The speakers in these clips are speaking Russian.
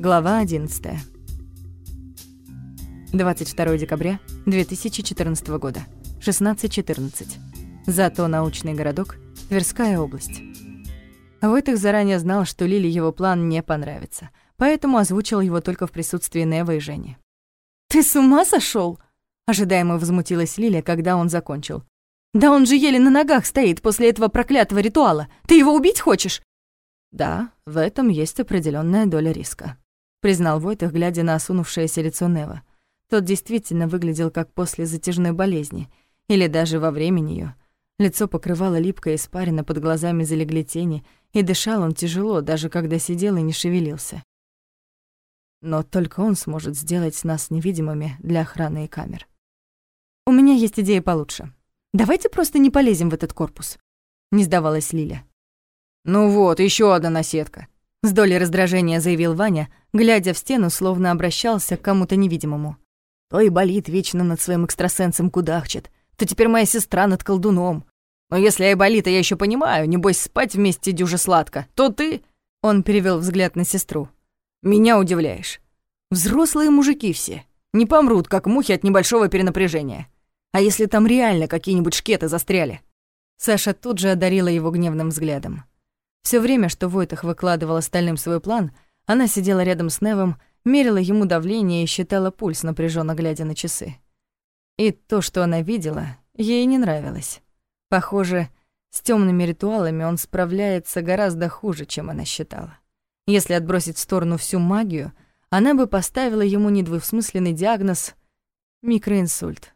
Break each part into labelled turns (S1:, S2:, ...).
S1: Глава 11. 22 декабря 2014 года. 16.14. Зато научный городок, Тверская область. Войтых заранее знал, что Лили его план не понравится, поэтому озвучил его только в присутствии Нева и Жени. «Ты с ума сошел? ожидаемо возмутилась Лиля, когда он закончил. «Да он же еле на ногах стоит после этого проклятого ритуала. Ты его убить хочешь?»
S2: «Да, в этом есть определенная доля риска», — признал Войтых, глядя на осунувшееся лицо Нева. Тот действительно выглядел как после затяжной болезни, или даже во время неё. Лицо покрывало липкая испарина, под глазами залегли тени, и дышал он тяжело, даже когда сидел и не шевелился. Но только он сможет сделать нас невидимыми для охраны и камер.
S1: «У меня есть идея получше. Давайте просто не полезем в этот корпус», — не сдавалась Лиля.
S3: «Ну вот, еще одна наседка», —
S1: с долей раздражения заявил Ваня, глядя в стену, словно обращался к кому-то невидимому.
S4: То и болит вечно над своим экстрасенсом кудахчет, то теперь моя сестра над колдуном. Но если Айболита я еще понимаю, небось спать вместе дюже сладко, то ты...»
S1: Он перевел взгляд на сестру.
S4: «Меня удивляешь. Взрослые мужики все. Не помрут, как мухи от небольшого перенапряжения. А если там реально какие-нибудь шкеты застряли?»
S1: Саша тут же одарила его гневным взглядом. Все время, что Войтах выкладывал остальным свой план, она сидела рядом с Невом, мерила ему давление и считала пульс, напряженно глядя на часы. И то, что она видела, ей не нравилось. Похоже, с темными ритуалами он справляется гораздо хуже, чем она считала. Если отбросить в сторону всю магию, она бы поставила ему недвусмысленный диагноз микроинсульт.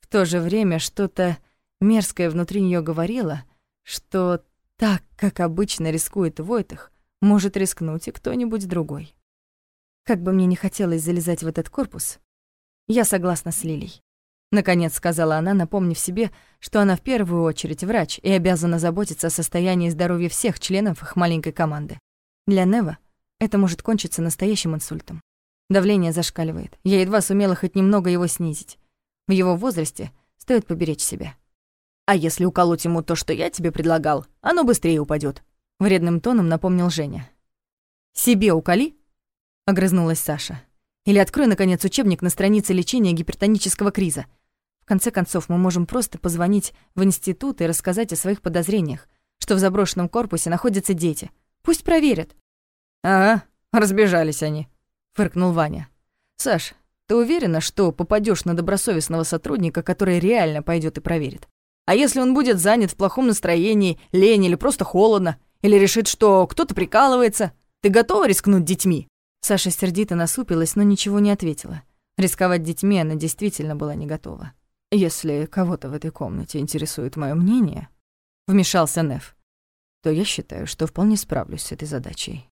S1: В то же время что-то мерзкое внутри нее говорило, что так, как обычно рискует Войтах, может рискнуть и кто-нибудь другой. Как бы мне не хотелось залезать в этот корпус, я согласна с Лилей. Наконец сказала она, напомнив себе, что она в первую очередь врач и обязана заботиться о состоянии здоровья всех членов их маленькой команды. Для Нева это может кончиться настоящим инсультом. Давление зашкаливает. Я едва сумела хоть немного его снизить. В его возрасте стоит поберечь себя.
S4: А если уколоть ему то, что я тебе предлагал, оно быстрее упадет.
S1: Вредным тоном напомнил Женя. «Себе уколи?» — огрызнулась Саша. «Или открой, наконец, учебник на странице лечения гипертонического криза. В конце концов, мы можем просто позвонить в институт и рассказать о своих подозрениях, что в заброшенном корпусе находятся дети. Пусть проверят».
S3: «Ага, разбежались они», — фыркнул Ваня.
S4: «Саш, ты уверена, что попадешь на добросовестного сотрудника, который реально пойдет и проверит? А если он будет занят в плохом настроении, лень или просто холодно, или решит, что кто-то прикалывается, ты готова рискнуть детьми?»
S1: Саша сердито насупилась, но ничего не ответила. Рисковать детьми она действительно была не готова.
S2: «Если кого-то в этой комнате интересует мое мнение», — вмешался Неф, «то я считаю, что вполне справлюсь с этой задачей.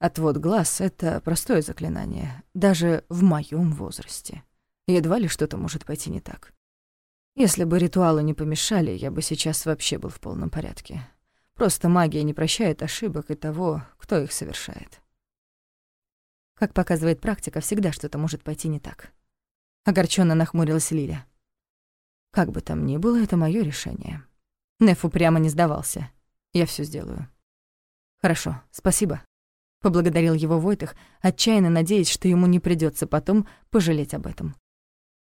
S2: Отвод глаз — это простое заклинание, даже в моем возрасте. Едва ли что-то может пойти не так. Если бы ритуалы не помешали, я бы сейчас вообще был в полном порядке. Просто магия не прощает ошибок и того, кто их совершает.
S1: Как показывает практика, всегда что-то может пойти не так. Огорченно нахмурилась Лиля.
S2: Как бы там ни было, это мое решение.
S1: Нефу прямо не сдавался.
S2: Я все сделаю.
S1: Хорошо, спасибо. Поблагодарил его Войтых, отчаянно надеясь, что ему не придется потом пожалеть об этом.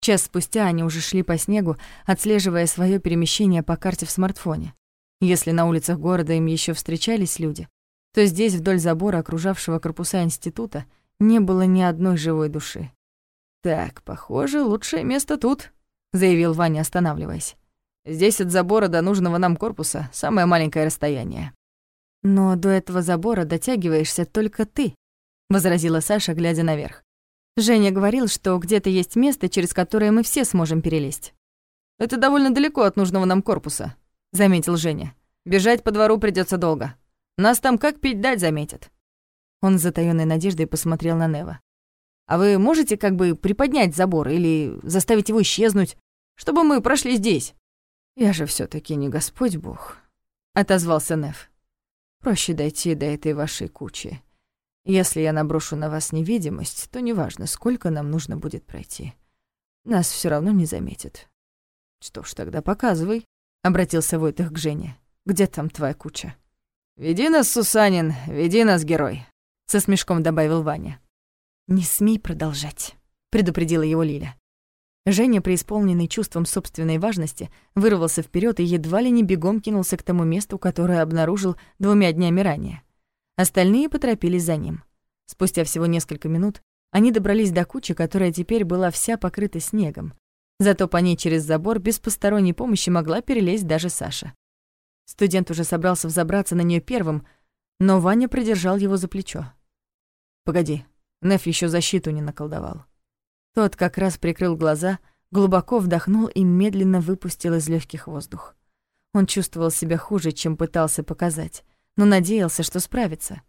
S1: Час спустя они уже шли по снегу, отслеживая свое перемещение по карте в смартфоне. Если на улицах города им еще встречались люди, то здесь, вдоль забора, окружавшего корпуса института, не было ни одной живой души.
S4: «Так, похоже, лучшее место тут», —
S1: заявил Ваня, останавливаясь.
S4: «Здесь от забора до нужного нам корпуса самое маленькое расстояние».
S1: «Но до этого забора дотягиваешься только ты», — возразила Саша, глядя наверх. Женя говорил, что где-то есть место, через которое мы все сможем перелезть.
S4: «Это довольно далеко от нужного нам корпуса», — заметил Женя. «Бежать по двору придется долго. Нас там как пить дать заметят».
S1: Он с затаённой надеждой посмотрел на Нева.
S4: «А вы можете как бы приподнять забор или заставить его исчезнуть, чтобы мы прошли здесь?»
S2: «Я же все таки не Господь Бог», — отозвался Нев. «Проще дойти до этой вашей кучи. Если я наброшу на вас невидимость, то неважно, сколько нам нужно будет пройти. Нас все равно не заметят. Что ж, тогда показывай, — обратился Войтых к Жене. Где там твоя куча?
S3: «Веди нас, Сусанин, веди нас, герой», —
S1: со смешком добавил Ваня.
S2: «Не смей продолжать», —
S1: предупредила его Лиля. Женя, преисполненный чувством собственной важности, вырвался вперед и едва ли не бегом кинулся к тому месту, которое обнаружил двумя днями ранее. Остальные поторопились за ним. Спустя всего несколько минут они добрались до кучи, которая теперь была вся покрыта снегом. Зато по ней через забор без посторонней помощи могла перелезть даже Саша. Студент уже собрался взобраться на нее первым, но Ваня придержал его за плечо. «Погоди, Неф еще защиту не наколдовал». Тот как раз прикрыл глаза, глубоко вдохнул и медленно выпустил из легких воздух. Он чувствовал себя хуже, чем пытался показать, но надеялся, что справится.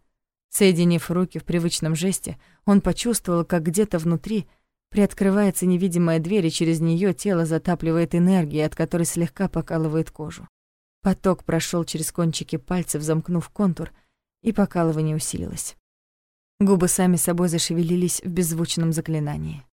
S1: Соединив руки в привычном жесте, он почувствовал, как где-то внутри приоткрывается невидимая дверь, и через нее тело затапливает энергией, от которой слегка покалывает кожу. Поток прошел через кончики пальцев, замкнув контур, и покалывание усилилось. Губы сами собой зашевелились в беззвучном заклинании.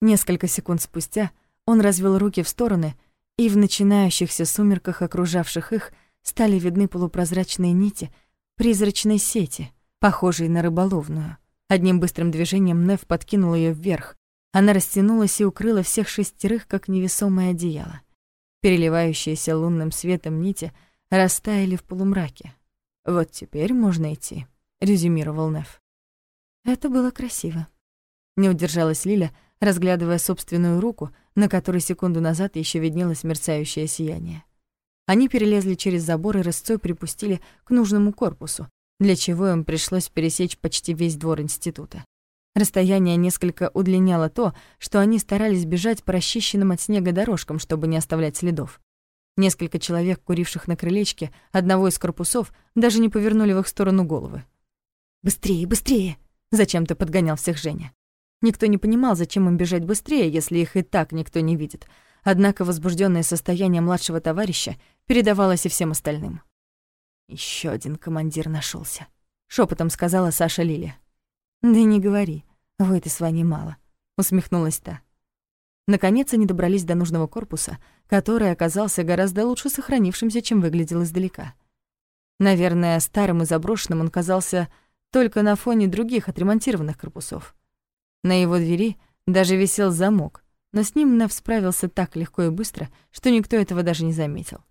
S1: Несколько секунд спустя он развел руки в стороны, и в начинающихся сумерках, окружавших их, стали видны полупрозрачные нити призрачной сети, похожей на рыболовную. Одним быстрым движением Нев подкинул ее вверх. Она растянулась и укрыла всех шестерых, как невесомое одеяло. Переливающиеся лунным светом нити растаяли в полумраке. «Вот теперь можно идти», — резюмировал Нев.
S2: Это было красиво.
S1: Не удержалась Лиля, разглядывая собственную руку, на которой секунду назад еще виднелось мерцающее сияние. Они перелезли через забор и рысцой припустили к нужному корпусу, для чего им пришлось пересечь почти весь двор института. Расстояние несколько удлиняло то, что они старались бежать по расчищенным от снега дорожкам, чтобы не оставлять следов. Несколько человек, куривших на крылечке одного из корпусов, даже не повернули в их сторону головы.
S2: «Быстрее, быстрее!»
S1: — зачем-то подгонял всех Женя. Никто не понимал, зачем им бежать быстрее, если их и так никто не видит. Однако возбужденное состояние младшего товарища передавалось и всем остальным. Еще один командир нашелся, шепотом сказала Саша Лиля.
S2: «Да не говори, вы ты с Ваней мало», — усмехнулась та.
S1: Наконец они добрались до нужного корпуса, который оказался гораздо лучше сохранившимся, чем выглядел издалека. Наверное, старым и заброшенным он казался только на фоне других отремонтированных корпусов. На его двери даже висел замок, но с ним Нев справился так легко и быстро, что никто этого даже не заметил.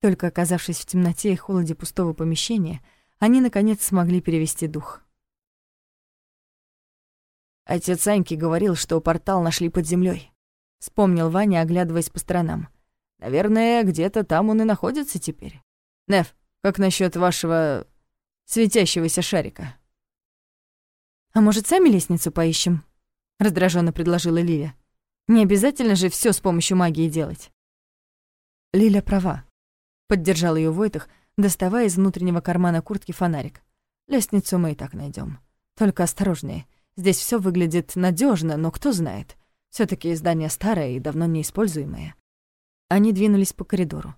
S1: Только оказавшись в темноте и холоде пустого помещения, они, наконец, смогли перевести дух. «Отец Аньки говорил, что портал нашли под землей, вспомнил Ваня, оглядываясь по сторонам. «Наверное, где-то там он и находится теперь. Нев, как насчет вашего светящегося шарика?»
S2: «А может, сами лестницу поищем?» — раздраженно предложила Лиля. «Не обязательно же все с помощью магии делать».
S1: «Лиля права», — поддержал ее Войтах, доставая из внутреннего кармана куртки фонарик. «Лестницу мы и так найдем. Только осторожнее. Здесь все выглядит надежно, но кто знает. все таки здание старое и давно неиспользуемое». Они двинулись по коридору.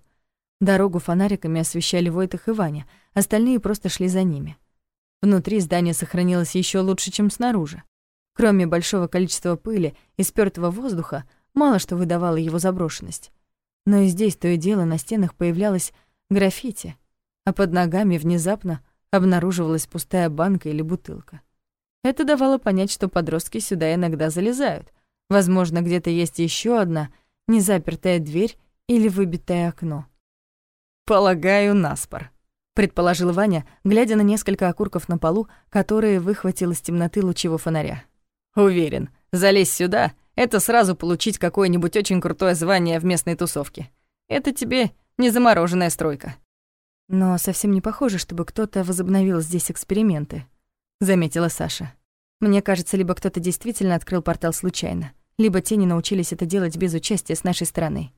S1: Дорогу фонариками освещали Войтах и Ваня, остальные просто шли за ними. Внутри здание сохранилось еще лучше, чем снаружи. Кроме большого количества пыли и спёртого воздуха, мало что выдавало его заброшенность. Но и здесь то и дело на стенах появлялось граффити, а под ногами внезапно обнаруживалась пустая банка или бутылка. Это давало понять, что подростки сюда иногда залезают. Возможно, где-то есть еще одна незапертая дверь или выбитое окно. «Полагаю, наспор», предположил Ваня, глядя на несколько окурков на полу, которые выхватил из темноты лучевого фонаря. Уверен, залезь сюда — это сразу получить какое-нибудь очень крутое звание в местной тусовке. Это тебе не замороженная стройка. Но совсем не похоже, чтобы кто-то возобновил здесь эксперименты, заметила Саша. Мне кажется, либо кто-то действительно открыл портал случайно, либо те не научились это делать без участия с нашей стороны.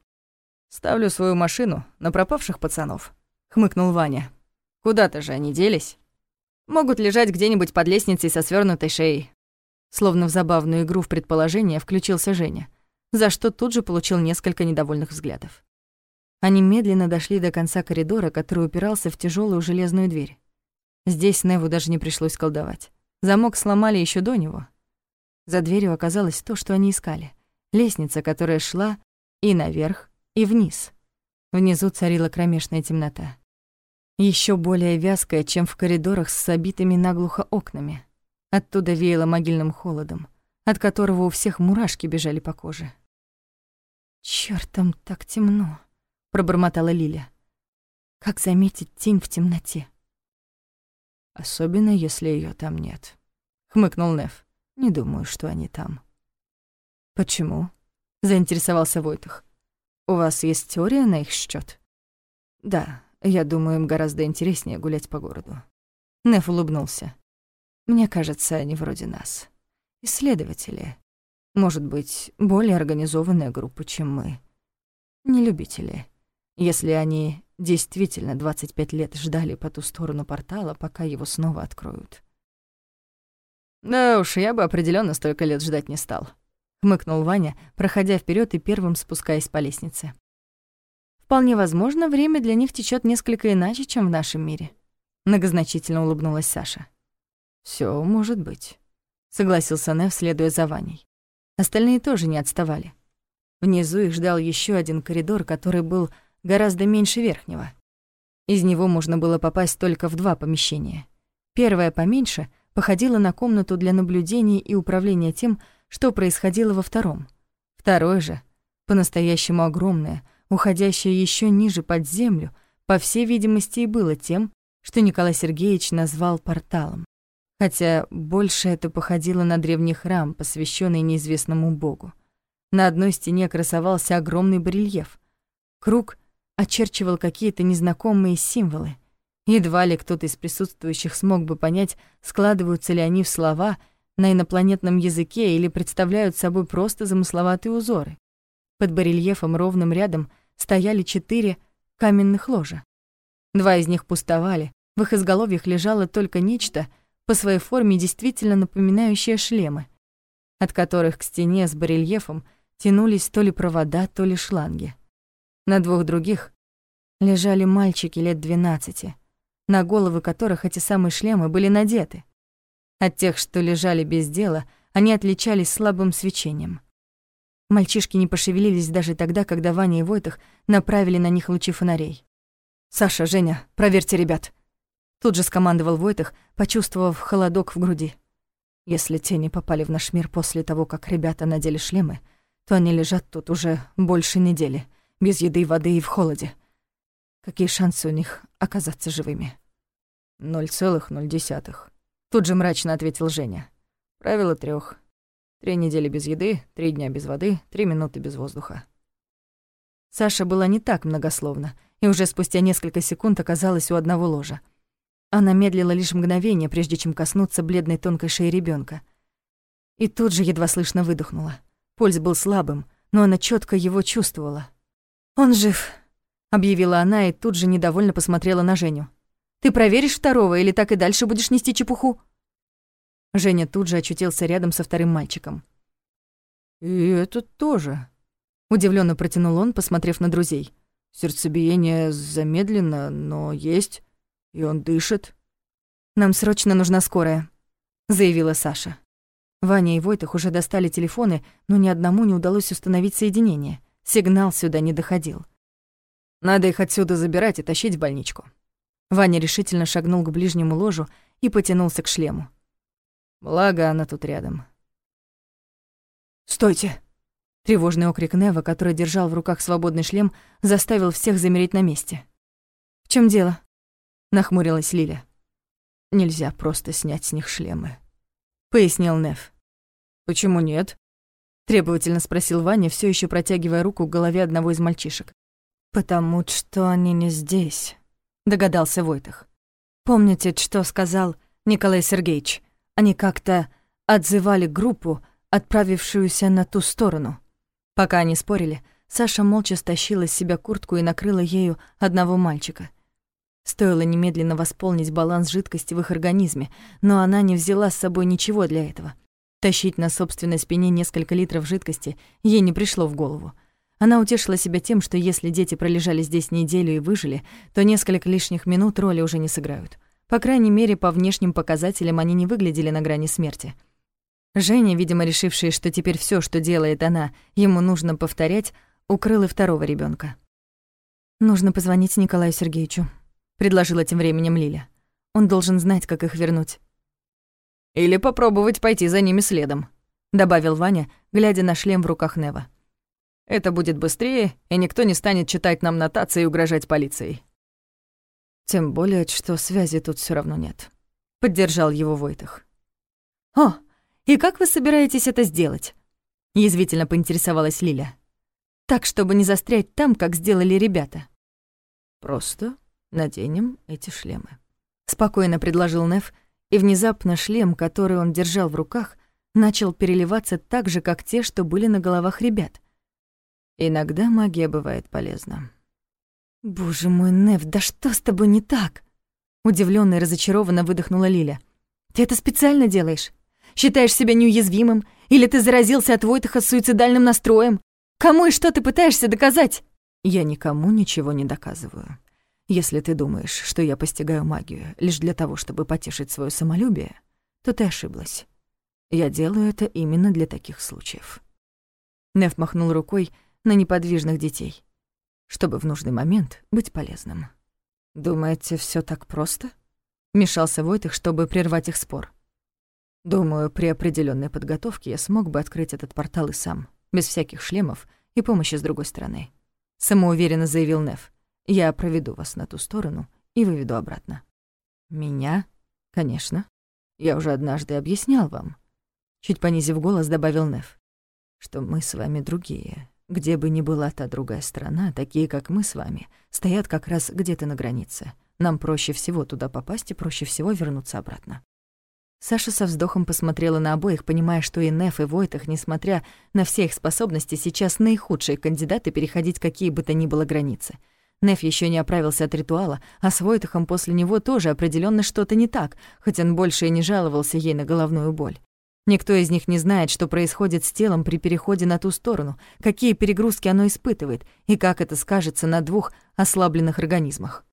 S1: Ставлю свою машину на пропавших пацанов, хмыкнул Ваня. Куда-то же они делись. Могут лежать где-нибудь под лестницей со свернутой шеей. Словно в забавную игру в предположение включился Женя, за что тут же получил несколько недовольных взглядов. Они медленно дошли до конца коридора, который упирался в тяжелую железную дверь. Здесь Неву даже не пришлось колдовать. Замок сломали еще до него. За дверью оказалось то, что они искали. Лестница, которая шла и наверх, и вниз. Внизу царила кромешная темнота. еще более вязкое, чем в коридорах с обитыми наглухо окнами. Оттуда веяло могильным холодом, от которого у всех мурашки бежали по коже. «Чёрт, там так темно», — пробормотала Лиля. «Как заметить тень в темноте?»
S2: «Особенно, если ее там нет», — хмыкнул Нев. «Не думаю, что они там».
S1: «Почему?» — заинтересовался Войтах. «У вас есть теория на их счет?
S2: «Да, я думаю, им гораздо интереснее гулять по городу».
S1: Неф улыбнулся.
S2: «Мне кажется, они вроде нас. Исследователи. Может быть, более организованная группа, чем мы. Не любители. Если они действительно 25 лет ждали по ту сторону портала, пока его снова откроют».
S1: «Да уж, я бы определенно столько лет ждать не стал», — хмыкнул Ваня, проходя вперед и первым спускаясь по лестнице. Вполне возможно, время для них течет несколько иначе, чем в нашем мире. Многозначительно улыбнулась Саша.
S2: Все может быть,
S1: согласился Нев, следуя за Ваней. Остальные тоже не отставали. Внизу их ждал еще один коридор, который был гораздо меньше верхнего. Из него можно было попасть только в два помещения. Первое поменьше походило на комнату для наблюдения и управления тем, что происходило во втором. Второе же, по-настоящему огромное, уходящее еще ниже под землю, по всей видимости и было тем, что Николай Сергеевич назвал порталом. Хотя больше это походило на древний храм, посвященный неизвестному богу. На одной стене красовался огромный барельеф. Круг очерчивал какие-то незнакомые символы. Едва ли кто-то из присутствующих смог бы понять, складываются ли они в слова на инопланетном языке или представляют собой просто замысловатые узоры. Под барельефом ровным рядом стояли четыре каменных ложа. Два из них пустовали, в их изголовьях лежало только нечто, по своей форме действительно напоминающее шлемы, от которых к стене с барельефом тянулись то ли провода, то ли шланги. На двух других лежали мальчики лет двенадцати, на головы которых эти самые шлемы были надеты. От тех, что лежали без дела, они отличались слабым свечением. Мальчишки не пошевелились даже тогда, когда Ваня и Войтах направили на них лучи фонарей. «Саша, Женя, проверьте ребят!» Тут же скомандовал Войтах, почувствовав холодок в груди. Если тени попали в наш мир после того, как ребята надели шлемы, то они лежат тут уже больше недели, без еды, воды и в холоде. Какие шансы у них оказаться живыми?
S2: «Ноль целых ноль десятых», —
S1: тут же мрачно ответил Женя.
S2: «Правило трех. Три недели без еды, три дня без воды, три минуты без воздуха.
S1: Саша была не так многословна, и уже спустя несколько секунд оказалась у одного ложа. Она медлила лишь мгновение, прежде чем коснуться бледной тонкой шеи ребенка. И тут же едва слышно выдохнула. Пульс был слабым, но она четко его чувствовала. «Он жив», — объявила она и тут же недовольно посмотрела на Женю. «Ты проверишь второго или так и дальше будешь нести чепуху?» Женя тут же очутился рядом со вторым мальчиком.
S2: «И этот тоже», — удивленно протянул он, посмотрев на друзей. «Сердцебиение замедлено, но есть, и он дышит».
S1: «Нам срочно нужна скорая», — заявила Саша. Ваня и Войтах уже достали телефоны, но ни одному не удалось установить соединение. Сигнал сюда не доходил.
S2: «Надо их отсюда забирать и тащить в больничку».
S1: Ваня решительно шагнул к ближнему ложу и потянулся к шлему.
S2: Благо, она тут рядом.
S1: «Стойте!» Тревожный окрик Нева, который держал в руках свободный шлем, заставил всех замереть на месте. «В чем дело?» — нахмурилась Лиля.
S2: «Нельзя просто снять с них шлемы», —
S1: пояснил Нев.
S2: «Почему нет?»
S1: — требовательно спросил Ваня, все еще протягивая руку к голове одного из мальчишек.
S2: «Потому что они не здесь», — догадался Войтах.
S1: «Помните, что сказал Николай Сергеевич?» Они как-то отзывали группу, отправившуюся на ту сторону. Пока они спорили, Саша молча стащила с себя куртку и накрыла ею одного мальчика. Стоило немедленно восполнить баланс жидкости в их организме, но она не взяла с собой ничего для этого. Тащить на собственной спине несколько литров жидкости ей не пришло в голову. Она утешила себя тем, что если дети пролежали здесь неделю и выжили, то несколько лишних минут роли уже не сыграют. По крайней мере, по внешним показателям они не выглядели на грани смерти. Женя, видимо, решившая, что теперь все, что делает она, ему нужно повторять, укрыл и второго ребенка. «Нужно позвонить Николаю Сергеевичу», — предложила тем временем Лиля. «Он должен знать, как их вернуть».
S4: «Или попробовать пойти за ними следом», — добавил Ваня, глядя на шлем в руках Нева. «Это будет быстрее, и никто не станет читать нам нотации и угрожать полицией».
S2: «Тем более, что связи тут все равно нет», — поддержал его Войтах.
S1: «О, и как вы собираетесь это сделать?» — язвительно поинтересовалась Лиля. «Так, чтобы не застрять там, как сделали ребята».
S2: «Просто наденем эти шлемы», —
S1: спокойно предложил Нев, и внезапно шлем, который он держал в руках, начал переливаться так же, как те, что были на головах ребят.
S2: Иногда магия бывает полезна.
S1: «Боже мой, Нев, да что с тобой не так?» Удивлённо и разочарованно выдохнула Лиля. «Ты это специально делаешь? Считаешь себя неуязвимым? Или ты заразился от Войтаха с суицидальным настроем? Кому и что ты пытаешься доказать?»
S2: «Я никому ничего не доказываю. Если ты думаешь, что я постигаю магию лишь для того, чтобы потешить свое самолюбие, то ты ошиблась. Я делаю это именно для таких случаев».
S1: Нев махнул рукой на неподвижных детей.
S2: Чтобы в нужный момент быть полезным. «Думаете, все так просто?» Мешался Войтых, чтобы прервать их спор. «Думаю, при определенной подготовке я смог бы открыть этот портал и сам, без всяких шлемов и помощи с другой стороны», — самоуверенно заявил Нев. Я проведу вас на ту сторону и выведу обратно. Меня? Конечно. Я уже однажды объяснял вам. Чуть понизив голос, добавил Нев, что мы с вами другие. Где бы ни была та другая страна, такие, как мы с вами, стоят как раз где-то на границе. Нам проще всего туда попасть и проще всего вернуться обратно.
S1: Саша со вздохом посмотрела на обоих, понимая, что и Неф, и Войтах, несмотря на все их способности, сейчас наихудшие кандидаты переходить какие бы то ни было границы — Неф еще не оправился от ритуала, а с Войтахом после него тоже определенно что-то не так, хоть он больше и не жаловался ей на головную боль. Никто из них не знает, что происходит с телом при переходе на ту сторону, какие перегрузки оно испытывает и как это скажется на двух ослабленных организмах.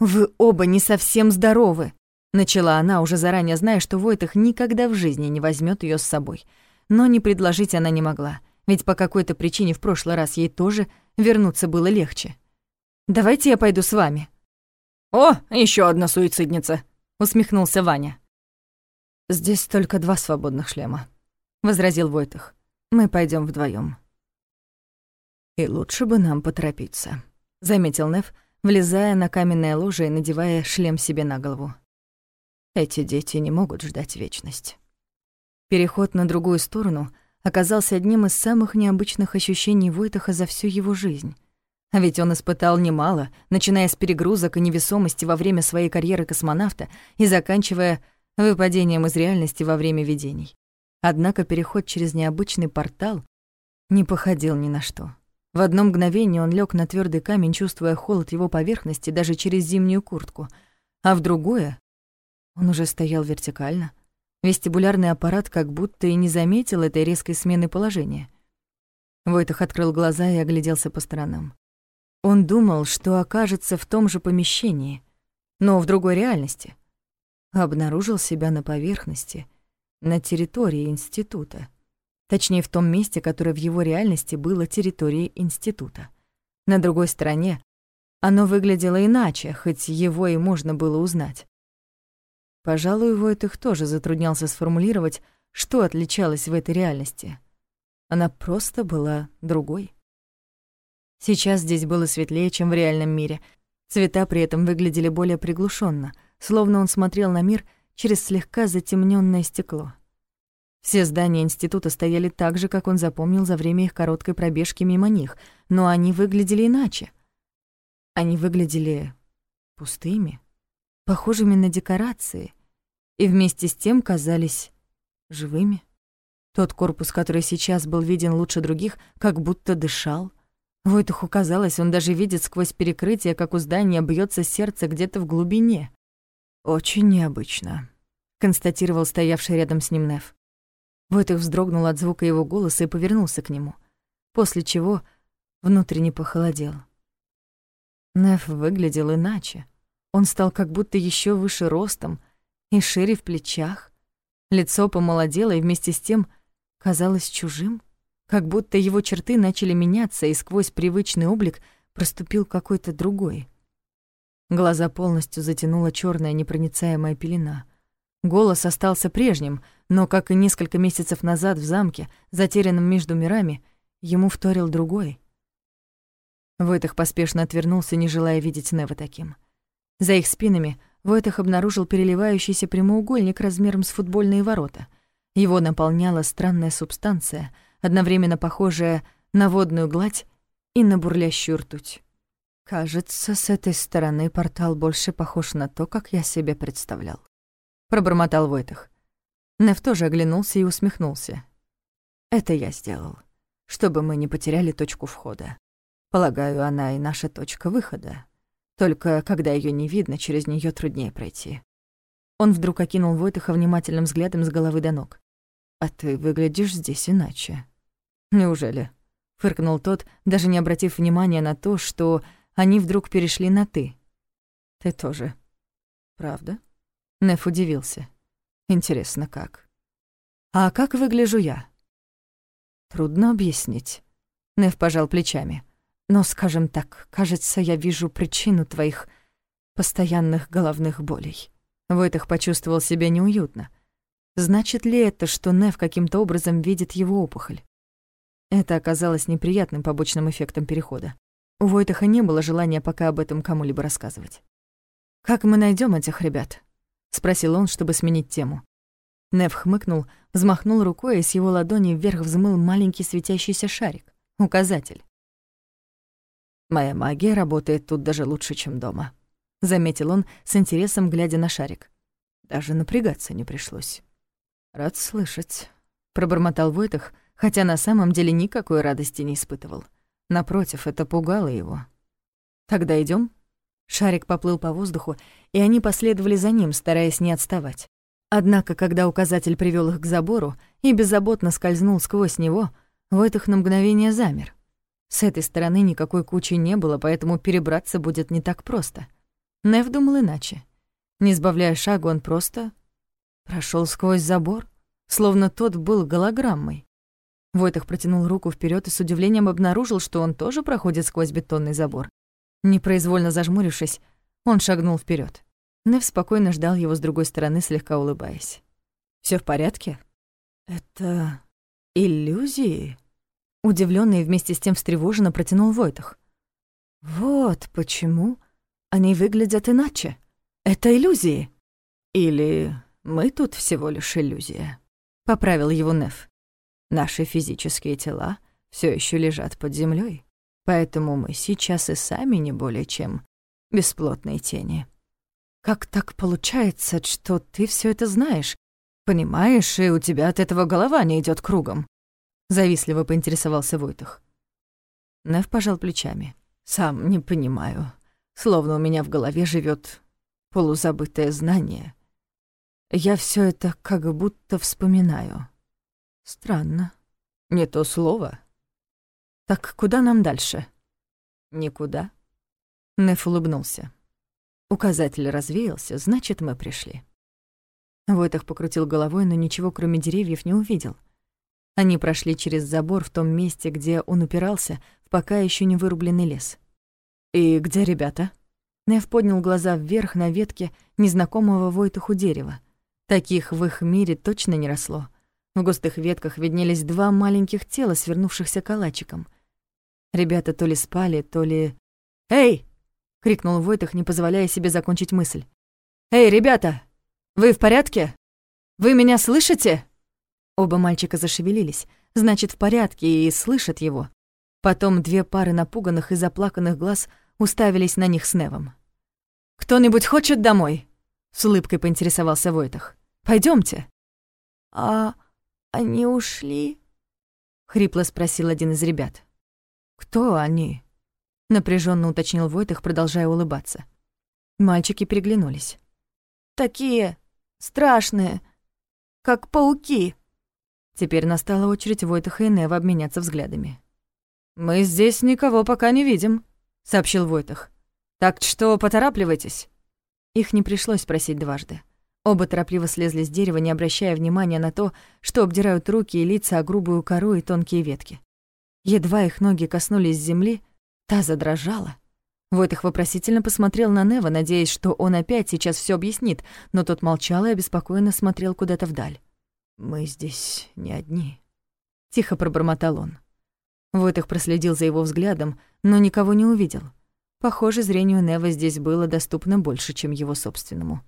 S1: «Вы оба не совсем здоровы», — начала она, уже заранее зная, что Войтах никогда в жизни не возьмет ее с собой. Но не предложить она не могла, ведь по какой-то причине в прошлый раз ей тоже вернуться было легче. Давайте я пойду с вами».
S4: «О, еще одна суицидница», — усмехнулся Ваня.
S2: «Здесь только два свободных шлема», — возразил Войтах. «Мы пойдем вдвоем. «И лучше бы нам поторопиться», — заметил Нев, влезая на каменное ложе и надевая шлем себе на голову. «Эти дети не могут ждать вечность». Переход на другую сторону оказался одним из самых необычных ощущений Войтаха за всю его жизнь. А ведь он испытал немало, начиная с перегрузок и невесомости во время своей карьеры космонавта и заканчивая выпадением из реальности во время видений. Однако переход через необычный портал не походил ни на что. В одно мгновение он лег на твердый камень, чувствуя холод его поверхности даже через зимнюю куртку, а в другое он уже стоял вертикально. Вестибулярный аппарат как будто и не заметил этой резкой смены положения. Войтах открыл глаза и огляделся по сторонам. Он думал, что окажется в том же помещении, но в другой реальности. Обнаружил себя на поверхности, на территории института. Точнее, в том месте, которое в его реальности было территорией института. На другой стороне оно выглядело иначе, хоть его и можно было узнать. Пожалуй, Войтых тоже затруднялся сформулировать, что отличалось в этой реальности. Она просто была другой. Сейчас здесь было светлее, чем в реальном мире. Цвета при этом выглядели более приглушенно, словно он смотрел на мир через слегка затемненное стекло. Все здания института стояли так же, как он запомнил за время их короткой пробежки мимо них, но они выглядели иначе. Они выглядели пустыми, похожими на декорации, и вместе с тем казались живыми. Тот корпус, который сейчас был виден лучше других, как будто дышал — Войтуху казалось, он даже видит сквозь перекрытие, как у здания бьется сердце где-то в глубине. «Очень необычно», — констатировал стоявший рядом с ним Нев. Войтух вздрогнул от звука его голоса и повернулся к нему, после чего внутренне похолодел. Нев выглядел иначе. Он стал как будто еще выше ростом и шире в плечах. Лицо помолодело и вместе с тем казалось чужим как будто его черты начали меняться, и сквозь привычный облик проступил какой-то другой.
S1: Глаза полностью затянула черная непроницаемая пелена. Голос остался прежним, но, как и несколько месяцев назад в замке, затерянном между мирами, ему вторил другой. Войтах поспешно отвернулся, не желая видеть Нева таким. За их спинами Войтах обнаружил переливающийся прямоугольник размером с футбольные ворота. Его наполняла странная субстанция, одновременно похожая на водную гладь и на бурлящую ртуть. «Кажется, с этой стороны портал больше похож на то, как я себе представлял», — пробормотал Войтах. Нев тоже оглянулся и усмехнулся. «Это я сделал, чтобы мы не потеряли точку входа. Полагаю, она и наша точка выхода. Только когда ее не видно, через нее труднее пройти». Он вдруг окинул Войтаха внимательным взглядом с головы до ног. «А ты выглядишь здесь иначе». «Неужели?» — фыркнул тот, даже не обратив внимания на то, что они вдруг перешли на «ты». «Ты тоже». «Правда?» Неф удивился. «Интересно, как?» «А как выгляжу я?» «Трудно объяснить». Неф пожал плечами. «Но, скажем так, кажется, я вижу причину твоих постоянных головных болей». Войтах почувствовал себя неуютно. Значит ли это, что Неф каким-то образом видит его опухоль? Это оказалось неприятным побочным эффектом перехода. У Войтаха не было желания пока об этом кому-либо рассказывать. «Как мы найдем этих ребят?» — спросил он, чтобы сменить тему. Нев хмыкнул, взмахнул рукой, и с его ладони вверх взмыл маленький светящийся шарик — указатель. «Моя магия работает тут даже лучше, чем дома», — заметил он с интересом, глядя на шарик. «Даже напрягаться не пришлось». «Рад слышать», — пробормотал Войтах, хотя на самом деле никакой радости не испытывал. Напротив, это пугало его. «Тогда идем. Шарик поплыл по воздуху, и они последовали за ним, стараясь не отставать. Однако, когда указатель привел их к забору и беззаботно скользнул сквозь него, Войтых на мгновение замер. С этой стороны никакой кучи не было, поэтому перебраться будет не так просто. Нев думал иначе. Не сбавляя шагу, он просто прошел сквозь забор, словно тот был голограммой. Войтах протянул руку вперед и с удивлением обнаружил, что он тоже проходит сквозь бетонный забор. Непроизвольно зажмурившись, он шагнул вперед. Нев спокойно ждал его с другой стороны, слегка улыбаясь. Все в порядке?» «Это иллюзии?» Удивлённый и вместе с тем встревоженно протянул Войтах. «Вот почему они выглядят иначе. Это иллюзии. Или мы тут всего лишь иллюзия?» — поправил его Нев. Наши физические тела все еще лежат под землей, поэтому мы сейчас и сами не более чем бесплотные тени. Как так получается, что ты все это знаешь? Понимаешь, и у тебя от этого голова не идет кругом. Завистливо поинтересовался Войтах. Нев пожал плечами. Сам не понимаю. Словно у меня в голове живет полузабытое знание. Я все это как будто вспоминаю. Странно. Не то слово. Так куда нам дальше? Никуда. Неф улыбнулся. Указатель развеялся, значит, мы пришли. Войтах покрутил головой, но ничего, кроме деревьев, не увидел. Они прошли через забор в том месте, где он упирался, в пока еще не вырубленный лес. «И где ребята?» Нев поднял глаза вверх на ветке незнакомого Войтаху дерева. Таких в их мире точно не росло. В густых ветках виднелись два маленьких тела, свернувшихся калачиком. Ребята то ли спали, то ли... «Эй!» — крикнул Войтах, не позволяя себе закончить мысль. «Эй, ребята! Вы в порядке? Вы меня слышите?» Оба мальчика зашевелились, значит, в порядке, и слышат его. Потом две пары напуганных и заплаканных глаз уставились на них с Невом. «Кто-нибудь хочет домой?» — с улыбкой поинтересовался Войтах. Пойдемте. «А они ушли?» — хрипло спросил один из ребят. «Кто они?» — напряженно уточнил Войтых, продолжая улыбаться. Мальчики переглянулись. «Такие страшные, как пауки». Теперь настала очередь Войтаха и Нева обменяться взглядами. «Мы здесь никого пока не видим», — сообщил Войтах. «Так что поторапливайтесь». Их не пришлось просить дважды. Оба торопливо слезли с дерева, не обращая внимания на то, что обдирают руки и лица о грубую кору и тонкие ветки. Едва их ноги коснулись земли, та задрожала. Войтых вопросительно посмотрел на Нева, надеясь, что он опять сейчас все объяснит, но тот молчал и обеспокоенно смотрел куда-то вдаль.
S2: «Мы здесь не одни», —
S1: тихо пробормотал он. Войтых проследил за его взглядом, но никого не увидел. Похоже, зрению Нева здесь было доступно больше, чем его собственному.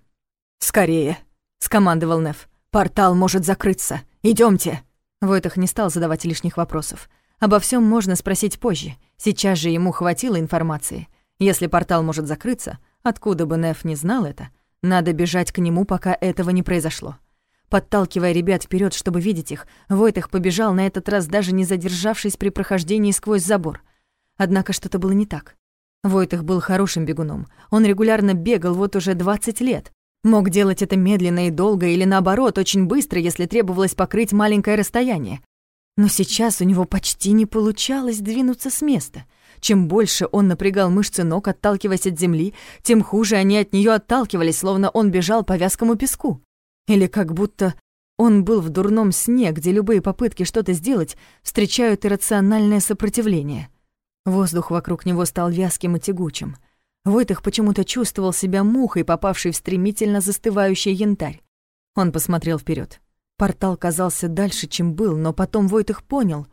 S4: «Скорее!» — скомандовал Нев. «Портал может закрыться. Идемте.
S1: Войтах не стал задавать лишних вопросов. Обо всем можно спросить позже. Сейчас же ему хватило информации. Если портал может закрыться, откуда бы Неф не знал это, надо бежать к нему, пока этого не произошло. Подталкивая ребят вперед, чтобы видеть их, Войтах побежал на этот раз, даже не задержавшись при прохождении сквозь забор. Однако что-то было не так. Войтах был хорошим бегуном. Он регулярно бегал вот уже 20 лет. Мог делать это медленно и долго или наоборот, очень быстро, если требовалось покрыть маленькое расстояние. Но сейчас у него почти не получалось двинуться с места. Чем больше он напрягал мышцы ног, отталкиваясь от земли, тем хуже они от нее отталкивались, словно он бежал по вязкому песку. Или как будто он был в дурном сне, где любые попытки что-то сделать встречают иррациональное сопротивление. Воздух вокруг него стал вязким и тягучим. Войтых почему-то чувствовал себя мухой, попавшей в стремительно застывающий янтарь. Он посмотрел вперед. Портал казался дальше, чем был, но потом Войтых понял,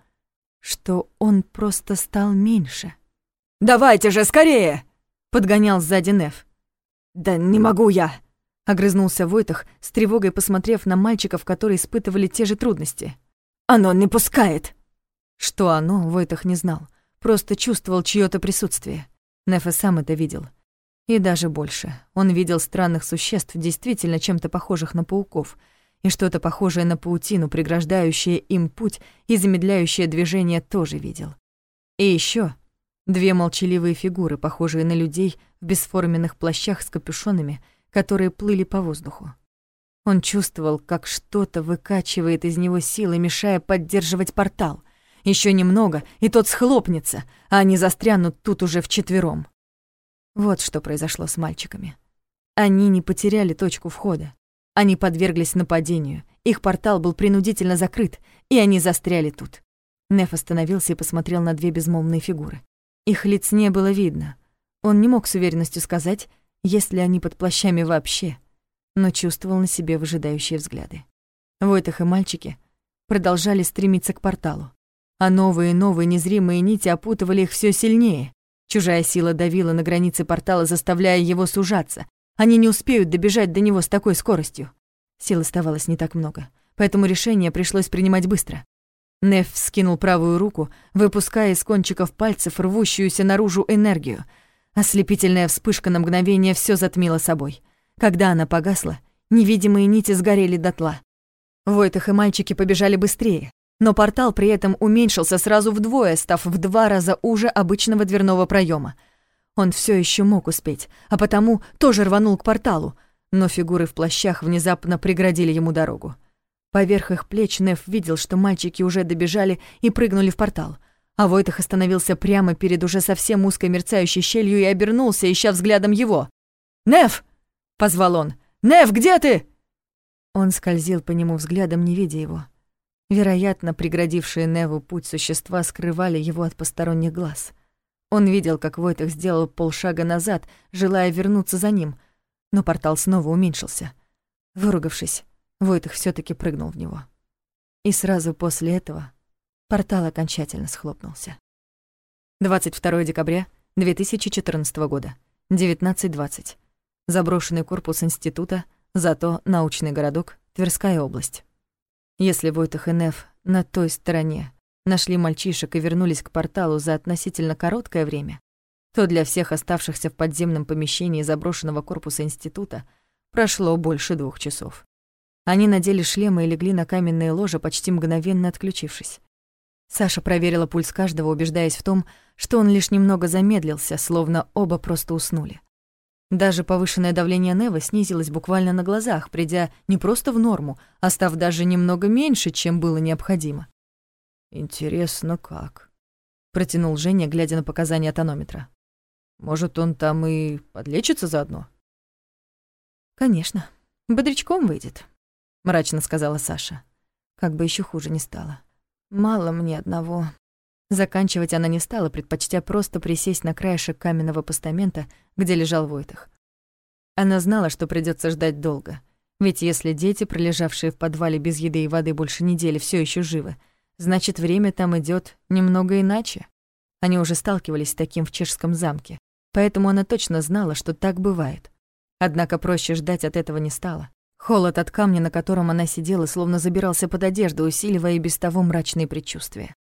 S1: что он просто стал меньше.
S4: «Давайте же, скорее!»
S1: — подгонял сзади Неф.
S4: «Да не могу я!»
S1: — огрызнулся Войтах, с тревогой посмотрев на мальчиков, которые испытывали те же трудности.
S4: «Оно не пускает!»
S1: Что оно, Войтах не знал, просто чувствовал чьё то присутствие. Неф и сам это видел. И даже больше. Он видел странных существ, действительно чем-то похожих на пауков, и что-то похожее на паутину, преграждающее им путь и замедляющее движение, тоже видел. И еще две молчаливые фигуры, похожие на людей в бесформенных плащах с капюшонами, которые плыли по воздуху. Он чувствовал, как что-то выкачивает из него силы, мешая поддерживать портал — еще немного, и тот схлопнется, а они застрянут тут уже вчетвером. Вот что произошло с мальчиками. Они не потеряли точку входа. Они подверглись нападению, их портал был принудительно закрыт, и они застряли тут. Неф остановился и посмотрел на две безмолвные фигуры. Их лиц не было видно. Он не мог с уверенностью сказать, есть ли они под плащами вообще, но чувствовал на себе выжидающие взгляды. Войтах и мальчики продолжали стремиться к порталу а новые и новые незримые нити опутывали их все сильнее. Чужая сила давила на границе портала, заставляя его сужаться. Они не успеют добежать до него с такой скоростью. Сил оставалось не так много, поэтому решение пришлось принимать быстро. Неф вскинул правую руку, выпуская из кончиков пальцев рвущуюся наружу энергию. Ослепительная вспышка на мгновение все затмила собой. Когда она погасла, невидимые нити сгорели дотла. Войтах и мальчики побежали быстрее, но портал при этом уменьшился сразу вдвое, став в два раза уже обычного дверного проема. Он все еще мог успеть, а потому тоже рванул к порталу, но фигуры в плащах внезапно преградили ему дорогу. Поверх их плеч Неф видел, что мальчики уже добежали и прыгнули в портал, а Войтах остановился прямо перед уже совсем узкой мерцающей щелью и обернулся, ища взглядом его. «Неф!» — позвал он. «Неф, где ты?» Он скользил по нему взглядом, не видя его. Вероятно, преградившие Неву путь существа скрывали его от посторонних глаз. Он видел, как Войтах сделал полшага назад, желая вернуться за ним, но портал снова уменьшился. Выругавшись, Войтах все таки прыгнул в него. И сразу после этого портал окончательно схлопнулся. 22 декабря 2014 года, 19.20. Заброшенный корпус института, зато научный городок, Тверская область. Если Войтах и Неф на той стороне нашли мальчишек и вернулись к порталу за относительно короткое время, то для всех оставшихся в подземном помещении заброшенного корпуса института прошло больше двух часов. Они надели шлемы и легли на каменные ложа, почти мгновенно отключившись. Саша проверила пульс каждого, убеждаясь в том, что он лишь немного замедлился, словно оба просто уснули. Даже повышенное давление Нева снизилось буквально на глазах, придя не просто в норму, а став даже немного меньше, чем было необходимо.
S2: «Интересно, как?»
S1: — протянул Женя, глядя на показания тонометра.
S2: «Может, он там и подлечится заодно?»
S1: «Конечно. Бодрячком выйдет», — мрачно сказала Саша. Как бы еще хуже не стало. «Мало мне одного». Заканчивать она не стала, предпочтя просто присесть на краешек каменного постамента, где лежал Войтах. Она знала, что придется ждать долго. Ведь если дети, пролежавшие в подвале без еды и воды больше недели, все еще живы, значит, время там идет немного иначе. Они уже сталкивались с таким в чешском замке, поэтому она точно знала, что так бывает. Однако проще ждать от этого не стало. Холод от камня, на котором она сидела, словно забирался под одежду, усиливая и без того мрачные предчувствия.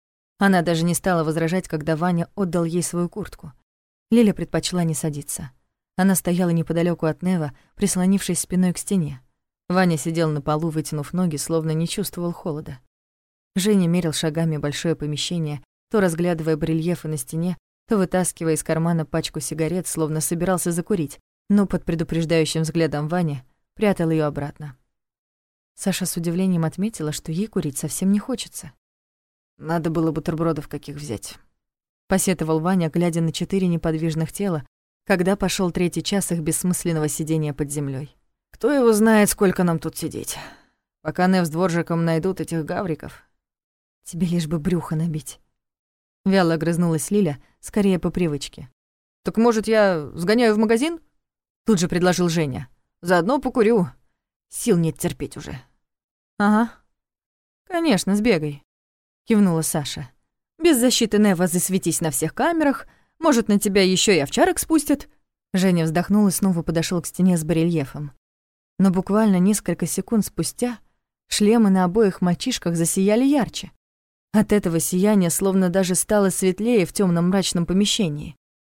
S1: Она даже не стала возражать, когда Ваня отдал ей свою куртку. Лиля предпочла не садиться. Она стояла неподалеку от Нева, прислонившись спиной к стене. Ваня сидел на полу, вытянув ноги, словно не чувствовал холода. Женя мерил шагами большое помещение, то разглядывая барельефы на стене, то вытаскивая из кармана пачку сигарет, словно собирался закурить, но под предупреждающим взглядом Вани прятал ее обратно. Саша с удивлением отметила, что ей курить совсем не хочется.
S2: «Надо было бутербродов каких взять», —
S1: посетовал Ваня, глядя на четыре неподвижных тела, когда пошел третий час их бессмысленного сидения под землей.
S2: «Кто его знает, сколько нам тут сидеть? Пока Нев с дворжиком найдут этих гавриков».
S1: «Тебе лишь бы брюхо набить». Вяло огрызнулась Лиля, скорее по привычке.
S4: «Так, может, я сгоняю в магазин?» Тут же предложил Женя. «Заодно покурю. Сил нет терпеть уже».
S1: «Ага. Конечно, сбегай», — кивнула Саша. «Без защиты Нева засветись на всех камерах, может, на тебя еще и овчарок спустят». Женя вздохнул и снова подошел к стене с барельефом. Но буквально несколько секунд спустя шлемы на обоих мальчишках засияли ярче. От этого сияния словно даже стало светлее в темном мрачном помещении.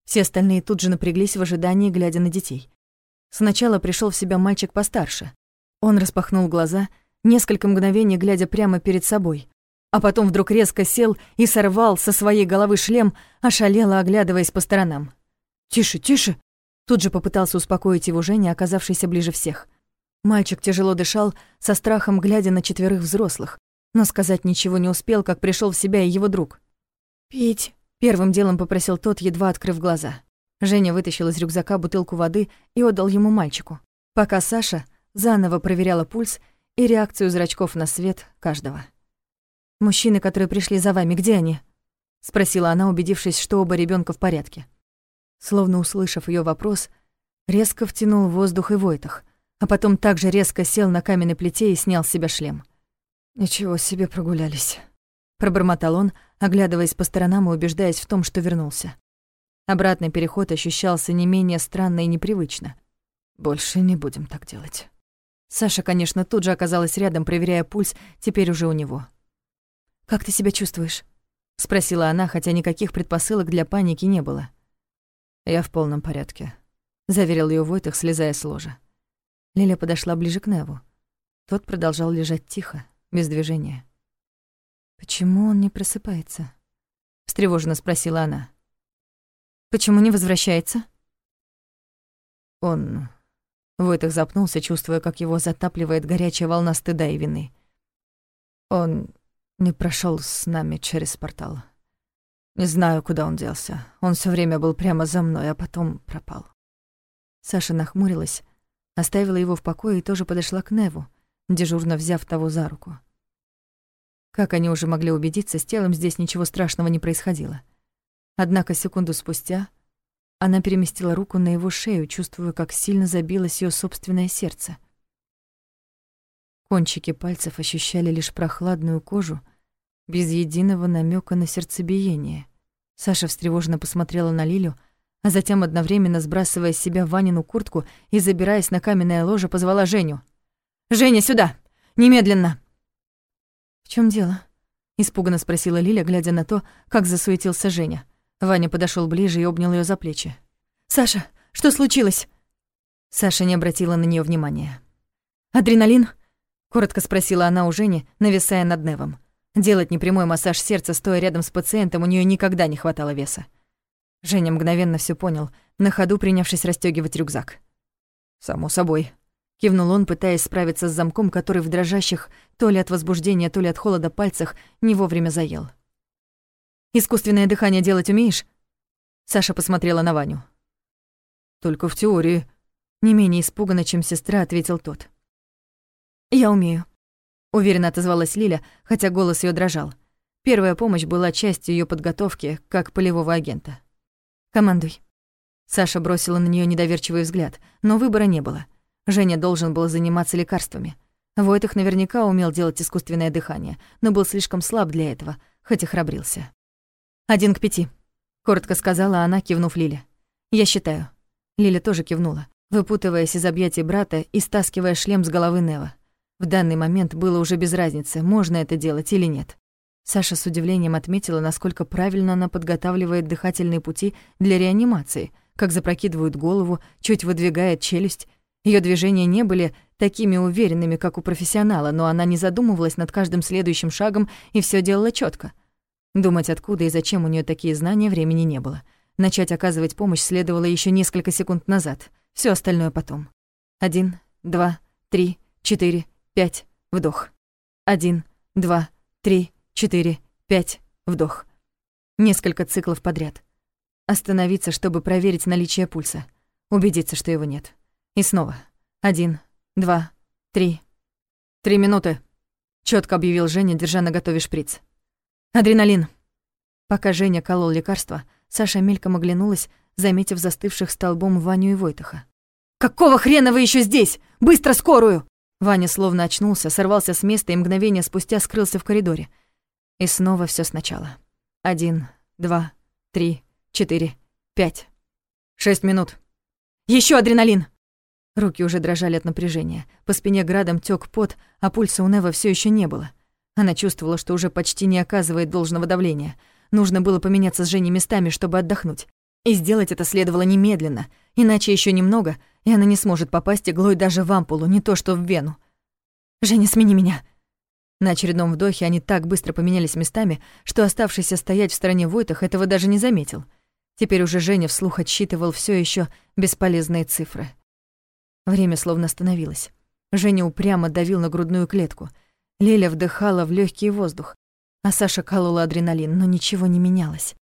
S1: Все остальные тут же напряглись в ожидании, глядя на детей. Сначала пришел в себя мальчик постарше. Он распахнул глаза, несколько мгновений глядя прямо перед собой, а потом вдруг резко сел и сорвал со своей головы шлем, ошалело оглядываясь по сторонам. «Тише, тише!» Тут же попытался успокоить его Женя, оказавшийся ближе всех. Мальчик тяжело дышал, со страхом глядя на четверых взрослых, но сказать ничего не успел, как пришел в себя и его друг. «Пить!» — первым делом попросил тот, едва открыв глаза. Женя вытащил из рюкзака бутылку воды и отдал ему мальчику, пока Саша заново проверяла пульс и реакцию зрачков на свет каждого. «Мужчины, которые пришли за вами, где они?» — спросила она, убедившись, что оба ребенка в порядке. Словно услышав ее вопрос, резко втянул воздух и Войтах, а потом также резко сел на каменной плите и снял с себя шлем. «Ничего себе прогулялись», — пробормотал он, оглядываясь по сторонам и убеждаясь в том, что вернулся. Обратный переход ощущался не менее странно и непривычно. «Больше не будем так делать». Саша, конечно, тут же оказалась рядом, проверяя пульс, теперь уже у него. «Как ты себя чувствуешь?» — спросила она, хотя никаких предпосылок для паники не было.
S2: «Я в полном порядке», — заверил ее Войтах, слезая с ложа.
S1: Лиля подошла ближе к Неву. Тот продолжал лежать тихо, без движения. «Почему он не просыпается?» — встревоженно спросила она. «Почему не возвращается?»
S2: «Он...» Войтах запнулся, чувствуя, как его затапливает горячая волна стыда и вины. «Он не прошел с нами через портал. Не знаю, куда он делся. Он все время был прямо за мной, а потом пропал.
S1: Саша нахмурилась, оставила его в покое и тоже подошла к Неву, дежурно взяв того за руку. Как они уже могли убедиться, с телом здесь ничего страшного не происходило. Однако секунду спустя она переместила руку на его шею, чувствуя, как сильно забилось ее собственное сердце. Кончики пальцев ощущали лишь прохладную кожу, без единого намека на сердцебиение. Саша встревоженно посмотрела на Лилю, а затем, одновременно сбрасывая с себя Ванину куртку и забираясь на каменное ложе, позвала Женю. «Женя, сюда! Немедленно!» «В чем дело?» — испуганно спросила Лиля, глядя на то, как засуетился Женя. Ваня подошел ближе и обнял ее за плечи. «Саша, что случилось?» Саша не обратила на нее внимания. «Адреналин?» Коротко спросила она у Жени, нависая над Невом. Делать непрямой массаж сердца, стоя рядом с пациентом, у нее никогда не хватало веса. Женя мгновенно все понял, на ходу принявшись расстегивать рюкзак. «Само собой», — кивнул он, пытаясь справиться с замком, который в дрожащих то ли от возбуждения, то ли от холода пальцах не вовремя заел. «Искусственное дыхание делать умеешь?» Саша посмотрела на Ваню.
S2: «Только в теории», —
S1: не менее испуганно, чем сестра, ответил тот. «Я умею», — уверенно отозвалась Лиля, хотя голос ее дрожал. Первая помощь была частью ее подготовки как полевого агента. «Командуй». Саша бросила на нее недоверчивый взгляд, но выбора не было. Женя должен был заниматься лекарствами. Войтых наверняка умел делать искусственное дыхание, но был слишком слаб для этого, хоть и храбрился. «Один к пяти», — коротко сказала она, кивнув Лиле. «Я считаю». Лиля тоже кивнула, выпутываясь из объятий брата и стаскивая шлем с головы Нева. В данный момент было уже без разницы, можно это делать или нет. Саша с удивлением отметила, насколько правильно она подготавливает дыхательные пути для реанимации, как запрокидывают голову, чуть выдвигает челюсть. Ее движения не были такими уверенными, как у профессионала, но она не задумывалась над каждым следующим шагом и все делала четко. Думать, откуда и зачем у нее такие знания, времени не было. Начать оказывать помощь следовало еще несколько секунд назад. Все остальное потом. Один, два, три, четыре, пять, вдох. Один, два, три, четыре, пять, вдох. Несколько циклов подряд. Остановиться, чтобы проверить наличие пульса. Убедиться, что его нет. И снова. Один, два, три. Три минуты, четко объявил Женя, держа на готове шприц. Адреналин. Пока Женя колол лекарство, Саша мельком оглянулась, заметив застывших столбом Ваню и Войтаха. «Какого хрена вы еще здесь? Быстро скорую!» Ваня словно очнулся, сорвался с места и мгновение спустя скрылся в коридоре. И снова все сначала. Один, два, три, четыре, пять. Шесть минут. Еще адреналин! Руки уже дрожали от напряжения. По спине градом тёк пот, а пульса у Нева все еще не было. Она чувствовала, что уже почти не оказывает должного давления. Нужно было поменяться с Женей местами, чтобы отдохнуть. И сделать это следовало немедленно, иначе еще немного, и она не сможет попасть иглой даже в ампулу, не то что в вену. «Женя, смени меня!» На очередном вдохе они так быстро поменялись местами, что оставшийся стоять в стороне Войтах этого даже не заметил. Теперь уже Женя вслух отсчитывал все еще бесполезные цифры. Время словно остановилось. Женя упрямо давил на грудную клетку. Леля вдыхала в легкий воздух, а Саша колола адреналин, но ничего не менялось.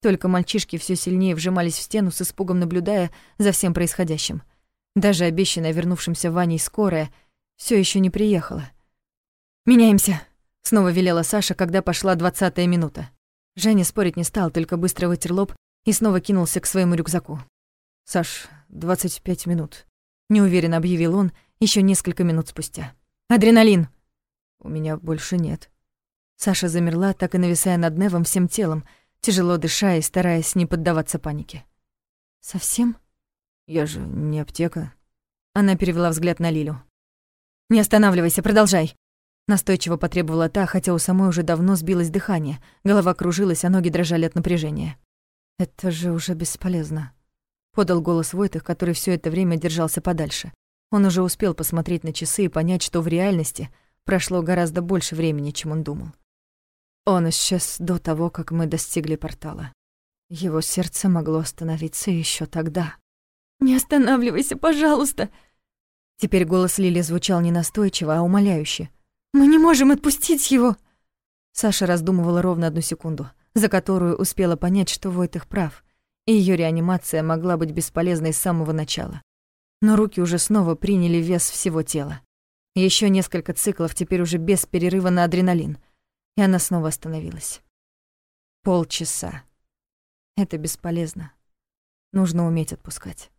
S1: Только мальчишки все сильнее вжимались в стену с испугом, наблюдая за всем происходящим. Даже обещанная вернувшимся Ваней скорая все еще не приехала. «Меняемся», — снова велела Саша, когда пошла двадцатая минута. Женя спорить не стал, только быстро вытер лоб и снова кинулся к своему рюкзаку. «Саш, двадцать пять минут», неуверенно объявил он еще несколько минут спустя. Адреналин. У меня больше нет. Саша замерла, так и нависая над Невом всем телом, тяжело дыша и стараясь не поддаваться панике. Совсем? Я же не аптека. Она перевела взгляд на Лилю. Не останавливайся, продолжай. Настойчиво потребовала та, хотя у самой уже давно сбилось дыхание, голова кружилась, а ноги дрожали от напряжения. Это же уже бесполезно подал голос Войтых, который все это время держался подальше. Он уже успел посмотреть на часы и понять, что в реальности прошло гораздо больше времени, чем он думал. Он исчез до того, как мы достигли портала. Его сердце могло остановиться еще тогда. «Не останавливайся, пожалуйста!» Теперь голос Лили звучал не настойчиво, а умоляюще. «Мы не можем отпустить его!» Саша раздумывала ровно одну секунду, за которую успела понять, что Войтых прав и её реанимация могла быть бесполезной с самого начала. Но руки уже снова приняли вес всего тела. Еще несколько циклов, теперь уже без перерыва на адреналин, и она снова остановилась. Полчаса. Это бесполезно. Нужно уметь отпускать.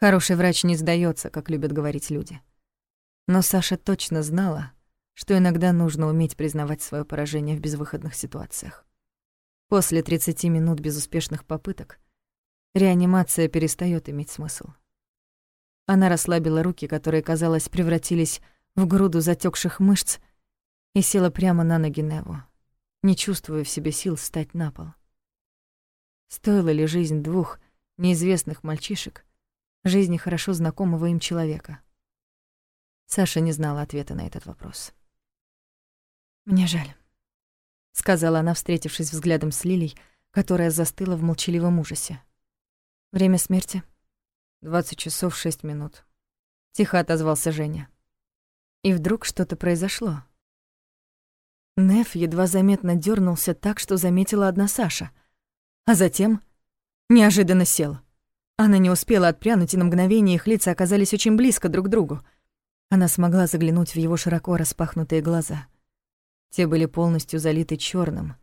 S1: Хороший врач не сдается, как любят говорить люди. Но Саша точно знала, что иногда нужно уметь признавать свое поражение в безвыходных ситуациях. После 30 минут безуспешных попыток реанимация перестает иметь смысл. Она расслабила руки, которые, казалось, превратились в груду затекших мышц, и села прямо на ноги Неву, не чувствуя в себе сил встать на пол. Стоила ли жизнь двух неизвестных мальчишек жизни хорошо знакомого им человека? Саша не знала ответа на этот вопрос. «Мне жаль», — сказала она, встретившись взглядом с Лилей, которая застыла в молчаливом ужасе. «Время смерти?» «Двадцать часов шесть минут», — тихо отозвался Женя. И вдруг что-то произошло. Неф едва заметно дернулся так, что заметила одна Саша, а затем неожиданно сел. Она не успела отпрянуть, и на мгновение их лица оказались очень близко друг к другу. Она смогла заглянуть в его широко распахнутые глаза — Те были полностью залиты черным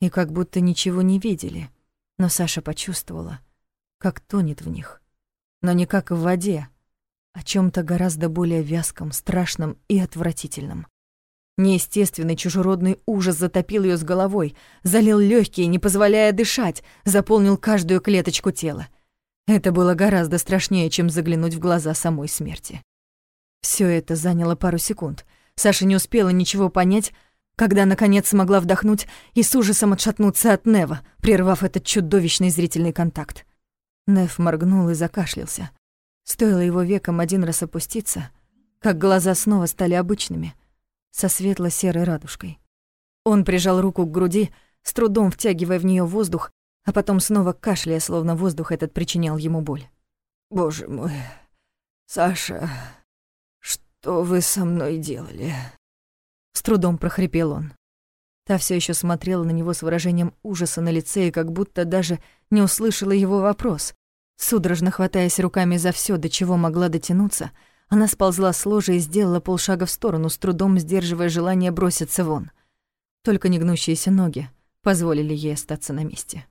S1: и как будто ничего не видели, но Саша почувствовала, как тонет в них. Но не как в воде, а чем то гораздо более вязком, страшном и отвратительном. Неестественный чужеродный ужас затопил ее с головой, залил легкие, не позволяя дышать, заполнил каждую клеточку тела. Это было гораздо страшнее, чем заглянуть в глаза самой смерти. Все это заняло пару секунд. Саша не успела ничего понять, когда, наконец, смогла вдохнуть и с ужасом отшатнуться от Нева, прервав этот чудовищный зрительный контакт. Нев моргнул и закашлялся. Стоило его веком один раз опуститься, как глаза снова стали обычными — со светло-серой радужкой. Он прижал руку к груди, с трудом втягивая в нее воздух, а потом снова кашляя, словно воздух этот причинял ему боль.
S2: «Боже мой, Саша, что вы со мной делали?»
S1: С трудом прохрипел он. Та все еще смотрела на него с выражением ужаса на лице и как будто даже не услышала его вопрос. Судорожно хватаясь руками за все, до чего могла дотянуться, она сползла с ложа и сделала полшага в сторону, с трудом сдерживая желание броситься вон. Только негнущиеся ноги позволили ей остаться на месте.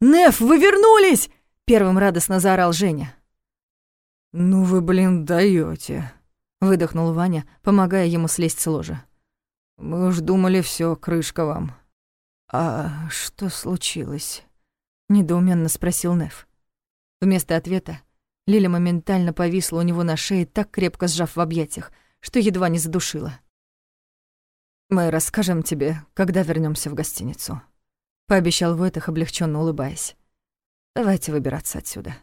S4: «Неф, вы вернулись!» — первым радостно заорал Женя.
S2: «Ну вы, блин, даёте!» — выдохнул Ваня, помогая ему слезть с ложа. «Мы уж думали, все, крышка вам». «А что случилось?» — недоуменно спросил Неф.
S1: Вместо ответа Лиля моментально повисла у него на шее, так крепко сжав в объятиях, что едва не задушила.
S2: «Мы расскажем тебе, когда вернемся в гостиницу», — пообещал Войтах, облегченно улыбаясь. «Давайте выбираться отсюда».